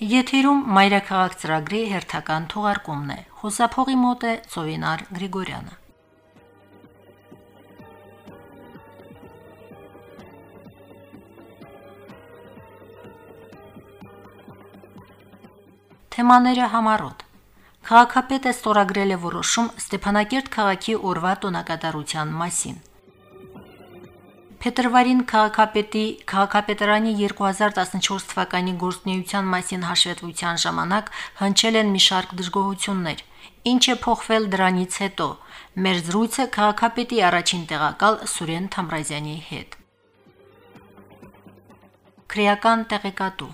Եթերում Մայրաքաղաք ծրագրի հերթական թողարկումն է։ Խոսափողի մոտ է Ծովինար Գրիգորյանը։ Թեմաները համառոտ Քաղաքապետը ստորագրել է որոշում Ստեփանակերտ քաղաքի օրվա տոնակատարության մասին։ Փետրվարին քաղաքապետի քաղաքապետարանի 2014 թվականի գործունեության մասին հաշվետվության ժամանակ հնչել են մի շարք դժգոհություններ։ Ինչ է փոխվել դրանից հետո։ Մեր զրույցը քաղաքապետի առաջին տեղակալ Սուրեն Թամրազյանի հետ։ Քրեական տեղեկատու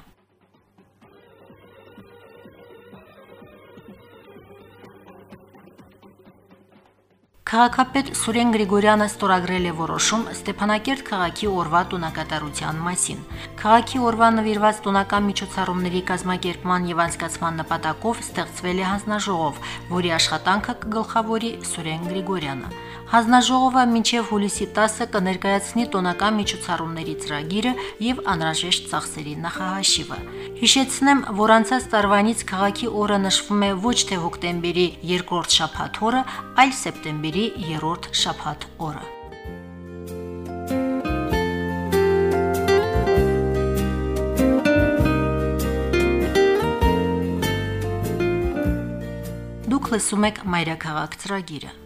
Քաղաքապետ Սուրեն Գրիգորյանը ստորագրել է որոշում Ստեփանակերտ քաղաքի օրվա տոնակատարության մասին։ Քաղաքի օրվա նվիրված տոնական միջոցառումների կազմակերպման եւ անցկացման նպատակով ստեղծվել է հանձնաժողով, որի աշխատանքը կգլխավորի Սուրեն Գրիգորյանը։ Հանձնաժողովը մինչև հուլիսի 10-ը կներկայացնի տոնական միջոցառումների ծրագիրը եւ անհրաժեշտ ծախսերի նախահաշիվը։ Հիշեցնեմ, որ անցած տարվանից քաղաքի օրը նշվում է ոչ թե հոկտեմբերի 2-րդ շաբաթ օրը, այլ սեպտեմբերի 3-րդ շաբաթ օրը։ Դուք լսում եք Մայրաքաղաք ծրագիրը։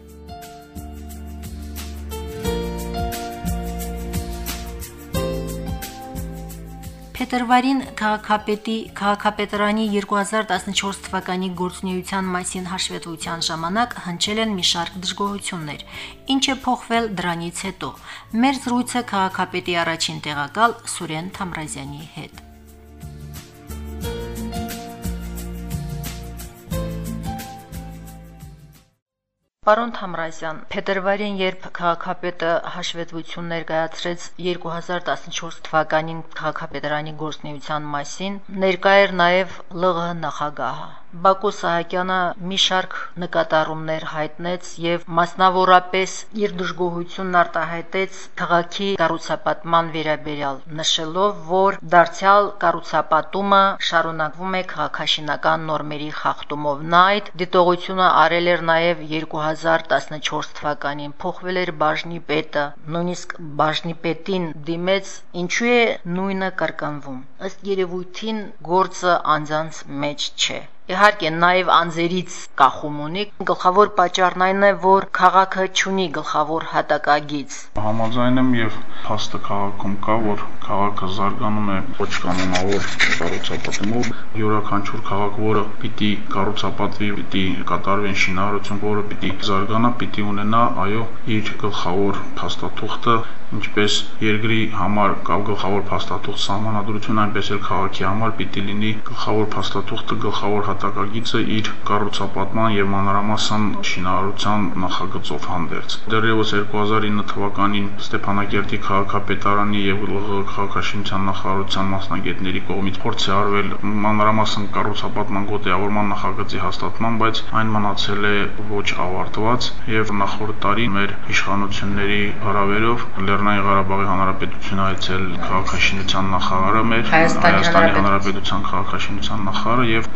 Փետրվարին քաղաքապետի քաղաքապետարանի 2014 թվականի գործունեության մասին հաշվետվության ժամանակ հնչել են մի շարք դժգոհություններ։ Ինչ է փոխվել դրանից հետո։ Մեր զրույցը քաղաքապետի առաջին տեղակալ Սուրեն Թամրազյանի հետ։ Պարոն Թամրազյան, փետրվարին, երբ քաղաքապետը հաշվետվություն ներկայացրեց 2014 թվականին քաղաքապետարանի գործնեության մասին, ներկա էր նաև ԼՂՀ նախագահը։ Բակո Սահակյանը մի շարք նկատառումներ հայտնեց եւ մասնավորապես իր դժգոհությունն արտահայտեց քաղաքի կառուցապատման վերաբերյալ, նշելով, որ դարձյալ կառուցապատումը շարունակվում է քաղաքաշինական նորմերի խախտումով։ Նա այդ դիտողությունը արել էր նաև 2014 թվականին փոխվել էր բաժնի պետը, նույնիսկ բաժնի պետին դիմեց, ինչու է նույնը կրկնվում։ Ըստ երևույթին գործը անձանց մեջ չէ։ Իհարկե, նաև անձերից կախում ունի։ Գլխավոր պատճառն այն է, որ քաղաքը ունի գլխավոր հատակագիծ։ Համաձայն եմ եւ փաստը քաղաքում կա, որ քաղաքը զարգանում է ոչ կանոնավոր կառուցապատումով։ Յուրաքանչյուր քաղաք, որը պիտի կառուցապատվի, պիտի կատարվեն շինարարություն, որը պիտի զարգանա, պիտի ունենա, այո, իր գլխավոր փաստաթուղթը ինչպես երկրի համար կամ գլխավոր փաստաթուղթ սահմանադրություն, այնպես էլ քաղաքի համար պիտի լինի գլխավոր փաստաթուղթը, գլխավոր հատակագիծը իր կառուցապատման եւ մանրամասն շինարարության նախագծով հանդերձ։ Դեռևս 2009 թվականին Ստեփանակերտի քաղաքապետարանի եւ ԼՂ քաղաքաշինության նախարարության մասնագետների կողմից փորձ է արվել մանրամասն կառուցապատման գոտեավորման նախագծի հաստատման, բայց այն մնացել է ոչ ավարտված եւ նախորդ տարի մեր իշխանությունների հարավերով Լեռնային Ղարաբաղի Հանրապետությունը այցել քաղաքաշինության նախարարը մեր Հայաստանի Հանրապետության քաղաքաշինության նախարարը եւ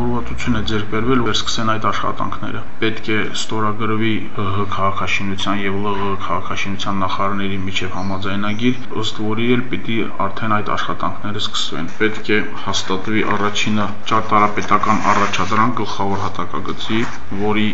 պայմանավորվածություն է ձեռք բերվել որ սկսեն այդ աշխատանքները։ Պետք է ստորագրվի ՀՀ քաղաքաշինության եւ ԼՂ քաղաքաշինության նախարարների միջև համաձայնագիր, ըստ որի էլ պիտի արդեն այդ աշխատանքները սկսվեն։ Պետք է հաստատվի առաջինը ճարտարապետական առաջադրանք գլխավոր հատակագծի, որի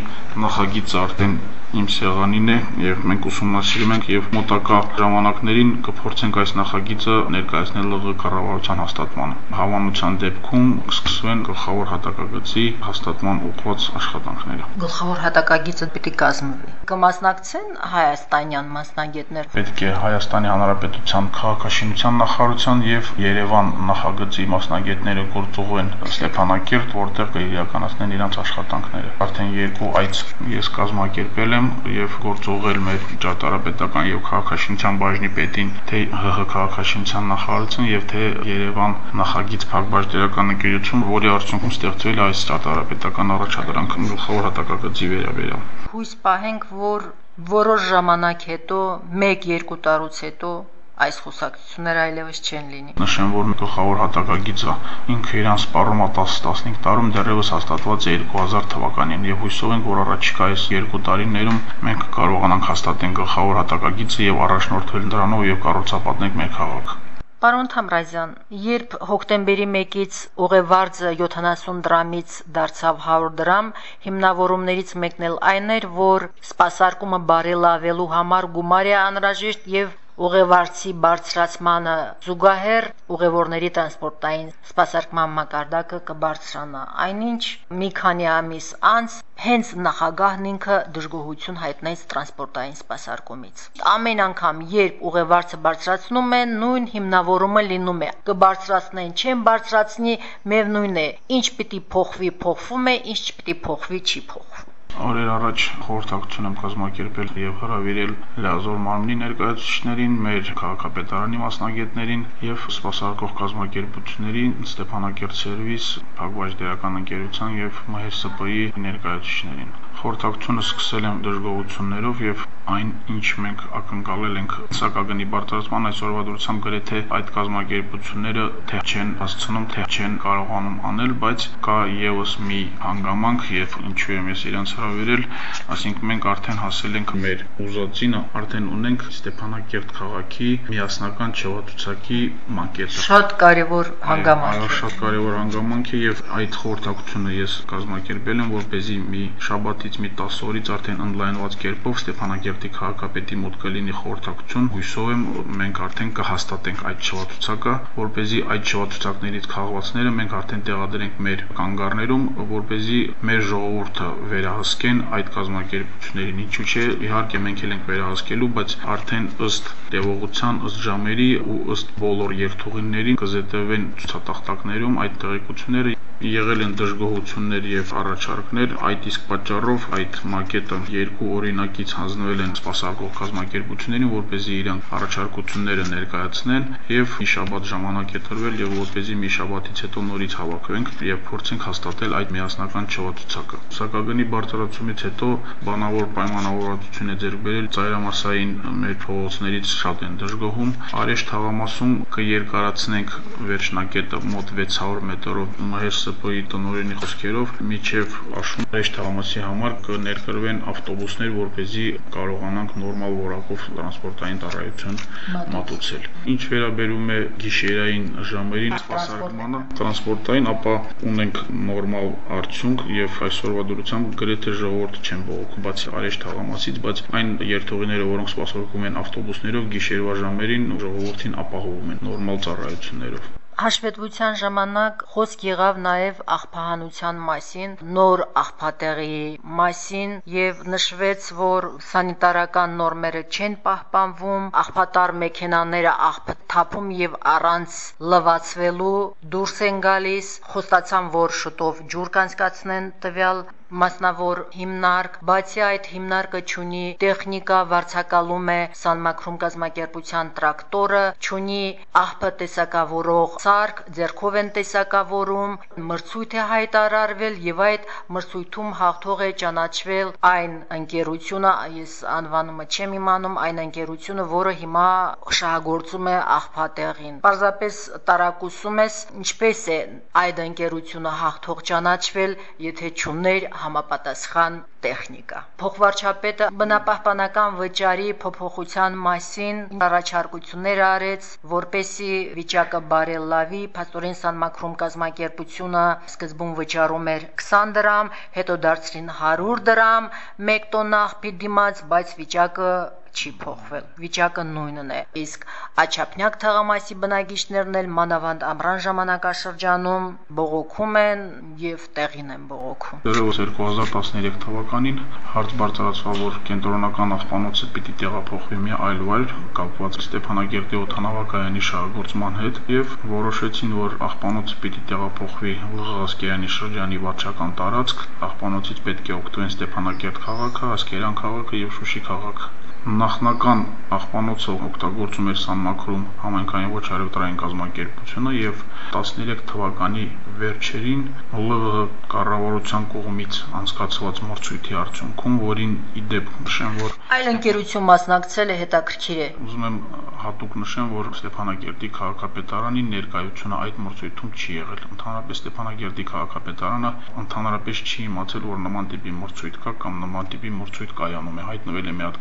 նախագիծը արդեն իմ սեղանին է եւ մենք ուսումնասիրում ենք եւ մոտակա ժամանակներին կփորձենք այս նախագիծը ներկայացնել ԼՂ կառավարության հաստատմանը։ Հավանության դեպքում կսկսվեն գլխավոր հատակագծի հաստատման ուղղված աշխատանքները։ Գլխավոր հատակագիծը պիտի կազմվի։ Կմասնակցեն հայաստանյան մասնագետներ։ Պետք է Հայաստանի Հանրապետության քաղաքաշինության նախարարության եւ Երևան նախագծի մասնագետները գործուղեն Ստեփանակերտ, որտեղ կիրականացնեն իրենց աշխատանքները։ Արդեն երկու այց ես կազմակերպել եմ եւ գործուղել մեր ճարտարապետական եւ քաղաքաշինության բաժնի պետին, թե ՀՀ քաղաքաշինության նախարարություն եւ թե Երևան նախագիծ փակbaşտերական ընկերություն, որի արդյունքում ստեղծվել է այս ճարտարապետական առաջադրանքը գլխավոր հատակագծի վերաբերյալ։ Հույս պահենք, որ որոշ ժամանակ հետո, 1-2 տարուց հետո այս խոսակցությունները այլևս չեն լինի։ Նշեմ, որ գլխավոր հատակագիծը ինքը իրան սպառում է 10-15 տարում դեռևս հաստատված է 2000 թվականին եւ հույսով ենք, որ առաջիկա այս երկու տարիներում մենք կարողանանք հաստատենք գլխավոր հատակագիծը եւ առաջնորդվել դրանով եւ կառուցապատենք մեր քաղաքը։ Պարոն Թամրազյան, երբ հոկտեմբերի 1-ից ուղևարձը 70 դրամից դարձավ 100 դրամ, հիմնավորումներից մեկն էլ այն էր, որ սպասարկումը բարելավելու համար գումար է անհրաժեշտ եւ ուղևարցի բարձրացմանը զուգահեռ ուղևորների տրանսպորտային սպասարկման մակարդակը կբարձրանա։ Այնինչ մի քանի ամիս անց հենց նախագահն ինքը դժգոհություն հայտնեց տրանսպորտային սպասարկումից։ Ամեն անգամ, երբ ուղևարցը բարձրացնում են, նույն հիմնավորումը լինում է։ Կբարձրացնեն, չեն բարձրացնի, միևնույն է, ինչ պիտի փոխվի, փոխվում է, ինչ չպիտի փոխվի, չի փոխվում օրեր առաջ խորհրդակցություն եմ կազմակերպել եւ հրավիրել լազոր մարմնի ներկայացուցիչներին, մեր քաղաքապետարանի մասնագետներին եւ սպասարկող կազմակերպությունների Ստեփանակերտ սերվիս, Փակված դերական ընկերության եւ ՄՀՍՊ-ի ներկայացուցիչներին խորհրդակցությունը սկսել եմ դժգոհություններով եւ այն ինչ մենք ակնկալել ենք սակագնի բարձրացման այսօրվա դուրսամ գրեթե այդ կազմակերպությունները թե չեն հասցնում, թե չեն կարողանում անել, բայց կա եւս մի հանգամանք եւ ինչու եմ ես իրենց հրավիրել, ասինքն մենք արդեն հասել ենք մեր ուզածինը, արդեն ունենք Ստեփանակերտ քաղաքի միասնական չեղացուցակի մակետը։ Շատ կարևոր հանգամանք։ Այո, շատ կարևոր հանգամանք է եւ այդ խորհրդակցությունը ես կազմակերպել եմ, որպեսզի մի շաբաթից մի 10 օրից արդեն on-line-ված կերպով Ստեփանագերտի քաղաքապետի մոտ կլինի խորհրդակցություն։ Հույսով եմ մենք արդեն կհաստատենք այդ շվացուցակը, որ เป զի այդ շվացուցակներից քաղվածները մենք արդեն տեղադրենք մեր կանգառներում, որ เป զի մեր ժողովուրդը վերահսկեն այդ կազմակերպություններին։ Ինչու՞ չէ, իհարկե մենք էլ ենք վերահսկելու, բայց արդեն ըստ տևողության, ըստ ժամերի ու ըստ բոլոր երթուղիների կզետևեն ցուցատախտակներում այդ տեղեկությունները եղել են դժգոհություններ եւ առաջարկներ այդ իսկ պատճառով այդ մակետը երկու օրինակից հանձնվել են սպասարկող կազմակերպություններին որպեսզի իրանք առաջարկությունները ներկայացնեն եւ մի շաբաթ ժամանակ է տրվել եւ որպեսզի մի շաբաթից հետո նորից հավաքվենք եւ փորձենք հաստատել այդ միասնական չվացուցակը սակագնի բարձրացումից հետո բանավոր պայմանավորվածություն է ձեռք բերել ծայրամասային մեր փողոցներից շատ են դժգոհում արեշ թաղամասում կերկարացնենք վերջնակետը մոտ 600 մետրով մհեր ՍՊ-ի տնօրենի խոսքերով միջև աշուն ռեշ թաղամասի համար կներկրվեն ավտոբուսներ, որ เป զի կարողանանք նորմալ որակով տրանսպորտային ծառայություն մատուցել։ Ինչ վերաբերում է գիշերային ժամերին սպասարկմանը, տրանսպորտային, ապա ունենք նորմալ արդյունք եւ այսօրվա դրությամբ գրեթե ժողովուրդը չեն բողոքում, բացի արեշ թաղամասից, բայց այն երթուղիները, որոնք սպասարկում են ավտոբուսներով գիշերվա ժամերին ժողովրդին ապահովում են նորմալ ծառայություններով։ Հաշվետվության ժամանակ խոսք եղավ նաև աղբահանության մասին, նոր աղբատեղի մասին եւ նշվեց, որ սանիտարական նորմերը չեն պահպանվում, աղբատար մեքենաները աղբը թափում եւ առանց լվացվելու դուրս են գալիս, խոստացան, որ շուտով ջուր կանցկացնեն տվյալ մասնավոր հիմնարկ, բացի այդ հիմնարկը ճունի տեխնիկա վարձակալում է Սանմակրում կազմակերպության տրակտորը, ճունի աղբը տեսակավորող սարք, ձերքով են տեսակավորում, մրցույթ է հայտարարվել եւ այդ մրցույթում հաղթող է ճանաչվել այն ընկերությունը, ես անվանումը չեմ իմանում, այն ընկերությունը, որը հիմա շահագործում է աղբատեղին։ Պարզապես տարակուսում ես, ինչպես է այդ ընկերությունը հաղթող ճանաչվել, եթե ճուներ համապատասխան տեխնիկա։ Փոխվարչապետը բնապահպանական վճարի փոփոխության մասին առաջարկություններ արեց, որպեսի վիճակը բարելավի։ Փաստորեն Սանմակրում կազմակերպությունը սկզբում վճարում էր 20 դրամ, հետո դարձրին 100 դրամ 1 տոննա աղբի դիմաց, բայց վիճակը չի փոխվել։ Վիճակը նույնն է։ Իսկ Աչափնյակ թաղամասի բնակիչներն էլ մանավանդ ամռան ժամանակաշրջանում բողոքում են եւ տեղին են բողոքում։ Դեռևս 2013 թվականին հարց բարձրացավ, որ կենտրոնական աղբանոցը պիտի տեղափոխվի մի այլ վայր, կապված Ստեփանագերտի օթանավակայանի շահագործման հետ եւ որոշեցին, որ աղբանոցը պիտի տեղափոխվի Լղազկերանի շրջանի վարչական տարածք, աղբանոցից պետք է օգտվեն Ստեփանագերտ քաղաքը, Ասկերան քաղաքը եւ Շուշի քաղաքը նախնական աղբանոցը օգտագործում էր Սանմակրում համայնքային ոչ արևտրային կազմակերպությունը եւ 13 թվականի վերջերին ԼՂՀ կառավարության կողմից անցկացված մրցույթի արդյունքում, որին ի դեպ նշեմ, որ այլ ընկերություն մասնակցել է հետաքրքիր է։ Ուզում եմ հատուկ նշեմ, որ Ստեփանագերդի քաղաքապետարանի ներկայությունը այդ մրցույթում չի եղել։ Ընդհանրապես Ստեփանագերդի քաղաքապետարանը ընդհանրապես չի իմացել, որ նման տիպի մրցույթ կա կամ նման տիպի մրցույթ կայանում է։ Հայտնվել է մի հատ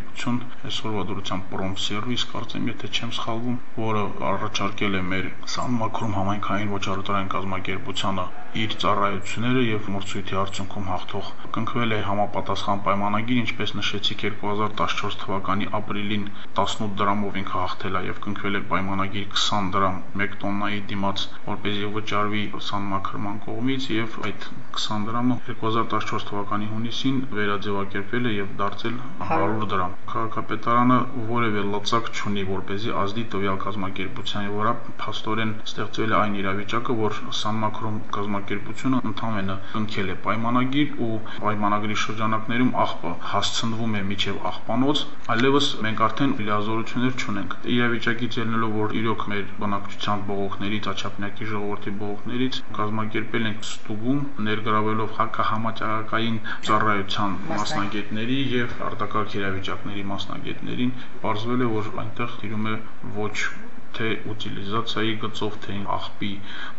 կազմակերպություն, այսօրվա դրությամբ Prom Service, կարծեմ, եթե չեմ սխալվում, որը առաջարկել է մեր Սանմակրում համայնքային ոչարոտարային կազմակերպությանը իր ծառայությունները եւ մրցույթի արդյունքում հաղթող կնքվել է համապատասխան պայմանագիր, ինչպես նշեցիք 2014 թվականի ապրիլին 18 դրամով ինքը հաղթել է եւ կնքվել է պայմանագիր 20 դրամ 1 տոննայի դիմաց, որպեսզի վճարվի սանմակրման կողմից եւ այդ 20 դրամը 2014 թվականի հունիսին վերաձևակերպվել է եւ դարձել 100 դրամ։ Քաղաքապետարանը որևէ լծակ չունի, որպեսզի ազդի տվյալ կազմակերպության վրա փաստորեն ստեղծվել է այն իրավիճակը, որ սանմակրում կազմակերպությունը ընդամենը կնքել է պայմանագիր ու պայմանագրի շրջանակներում աղբը հասցնվում է միջև աղբանոց, այլևս մենք արդեն լիազորություններ չունենք։ Իրավիճակից ելնելով, որ իրոք մեր բնակչության բողոքներից, աչափնյակի ժողովրդի բողոքներից կազմակերպել ենք ստուգում ներգրավելով հակահամաճարակային ծառայության մասնագետների եւ արտակարգ իրավիճակների մասնագետներին, ողջվել է, որ այնտեղ տիրում է ոչ թե ուտիլիզացիայի գծով, թե աղբի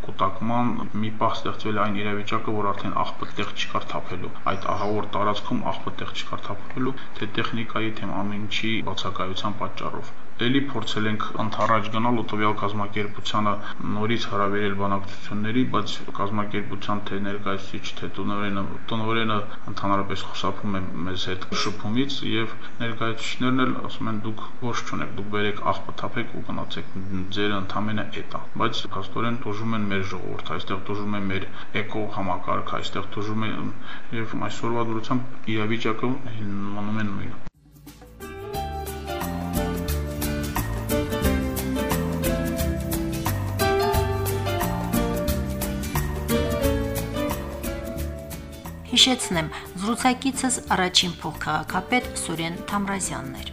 կուտակման մի պահ ստեղծվել այն իրավիճակը, որ արդեն աղբը տեղ չկար թափելու։ Այդ ահավոր տարածքում աղբը տեղ չկար թափելու, թե տեխնիկայի, թե ամեն ինչի բացակայության պատճառով էլի փորձել ենք ընթառաջ գնալ ու տվյալ կազմակերպությանը նորից հրավիրել բանակցությունների, բայց կազմակերպության թե ներկայացուցիչ, թե տնօրենը, տնօրենը ընդհանրապես խուսափում է մեզ հետ շփումից եւ ներկայացուցիչներն էլ ասում են դուք ոչ չունեք, դուք բերեք աղբը թափեք ու գնացեք, ձերը ընդամենը էդ է։ Բայց հաստորեն դժում են մեր ժողովուրդը, այստեղ դժում է մեր էկո համակարգը, այստեղ դժում է եւ այսօրվա դուրսությամբ իրավիճակը մնում է նույնը։ Հիշեցնեմ, զրուցակիցս առաջին փոխքաղաքապետ Սուրեն Թամրազյանն էր։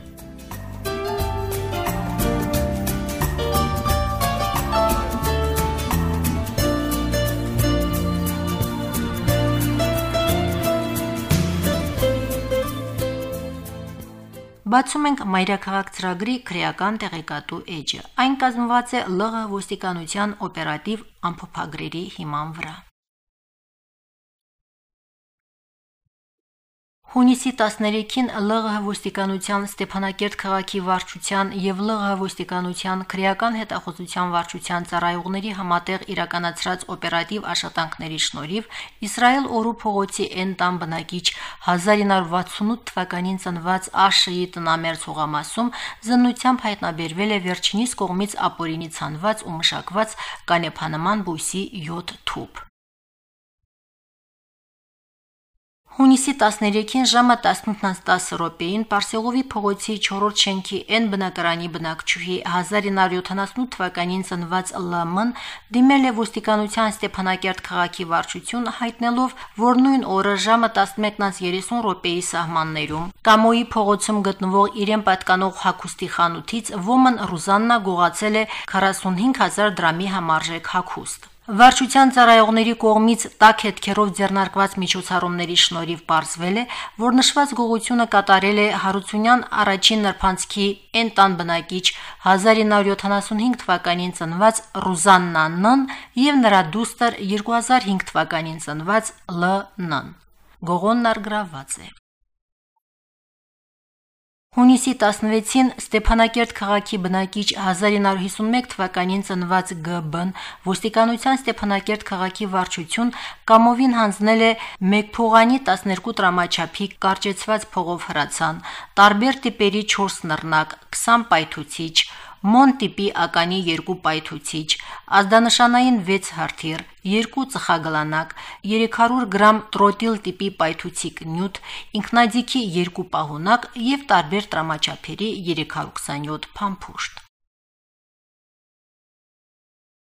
Բացում ենք Մայրաքաղաք ծրագրի քրեական տեղեկատու էջը։ Այն կազմված է ԼՂ ոստիկանության օպերատիվ ամփոփագրերի հիման վրա։ Հունիսի 13-ին ԼՂՀ ոստիկանության Ստեփանակերտ քաղաքի վարչության եւ ԼՂՀ ոստիկանության քրեական հետախուզության վարչության ծառայողների համատեղ իրականացրած օպերատիվ աշխատանքների շնորհիվ Իսրայել օրու փողոցի N տան բնակիչ 1968 թվականին ծնված Աշիի տնամերձ հողամասում զննությամբ հայտնաբերվել է վերջինիս կողմից ապօրինի ցանված ու մշակված կանեփանման բույսի 7 թուփ։ Հունիսի 13-ին ժամը 18:10 րոպեին Պարսեղովի փողոցի 4-րդ շենքի N բնակարանի բնակչուհի 1978 թվականին ծնված ԼՄ-ն դիմել է ոստիկանության Ստեփանակերտ քաղաքի վարչություն հայտնելով, որ նույն օրը ժամը 11:30 րոպեի սահմաններում Կամոյի փողոցում գտնվող իրեն պատկանող հագուստի խանութից ոմն Ռուզաննա գողացել է 45000 դրամի համարժեք հագուստ։ Վարչության ծառայողների կողմից տակ հետքերով ձեռնարկված միջոցառումների շնորհիվ ողջվել է, որ նշված գողությունը կատարել է Հարությունյան առաջին նրբանցքի N տան բնակիչ 1975 թվականին ծնված Ռուզաննա Ն եւ նրա դուստր 2005 թվականին ծնված Լ Ն։ Գողոնն արգրաված է։ Հունիսի 16-ին Ստեփանակերտ քաղաքի բնակիչ 1951 թվականին ծնված ԳԲ-ն ոստիկանության Ստեփանակերտ քաղաքի վարչություն կամովին հանձնել է մեկ փողանի 12 տրամաչափի կարճեցված փողով հրացան, տարբեր տիպերի 4 նռնակ, 20 պայթուցիչ, մոն տիպի ականի 2 պայթուցիչ, ազդանշանային 6 հրթիռ, 2 ծխագլանակ, 300 գրամ տրոտիլ տիպի պայթուցիկ նյութ, ինքնաձիգի 2 պահունակ եւ տարբեր տրամաչափերի 327 փամփուշտ։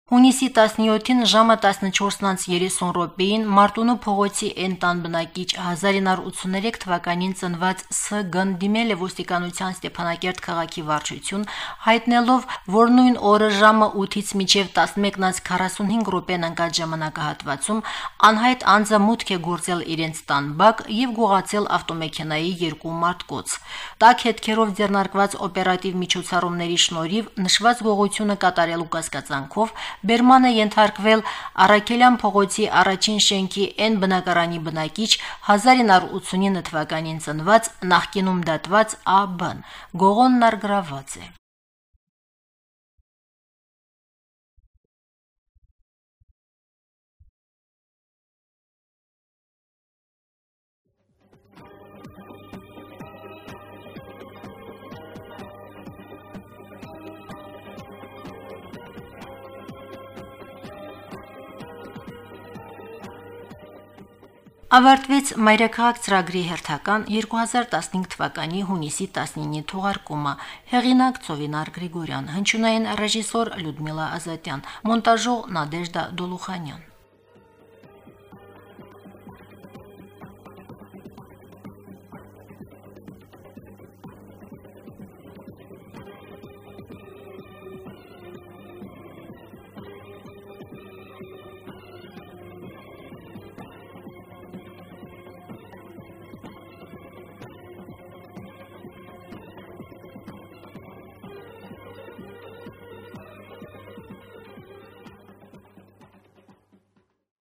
Հունիսի 17-ին ժամը 14:30 րոպեին Մարտունու փողոցի Էնտան բնակիչ 1983 թվականին ծնված Ս.Գ.-ն դիմել է ոստիկանության Ստեփանակերտ քաղաքի վարչություն, հայտնելով, որ նույն օրը ժամը 8-ից մինչև 11:45 րոպեն ընկած ժամանակահատվածում անհայտ անձը մուտք է գործել իրենց տան բակ եւ գողացել ավտոմեքենայի երկու մարտկոց։ Տակ հետքերով ձեռնարկված օպերատիվ միջոցառումների շնորհիվ նշված գողությունը կատարելու կասկածանքով Բերման է ենթարկվել Արաքելյան փողոցի առաջին շենքի N բնակարանի բնակիչ 1989 թվականին ծնված նախկինում դատված A.B.-ն։ Գողոնն արգրաված է։ Ավարտվեց Մայրաքաղաք ծրագրի հերթական 2015 թվականի հունիսի 19-ի թողարկումը։ Հեղինակ Ծովինար Գրիգորյան, հնչյունային ռեժիսոր Լյուդմիլա Ազատյան, մոնտաժող Նադեժդա Դոլուխանյան։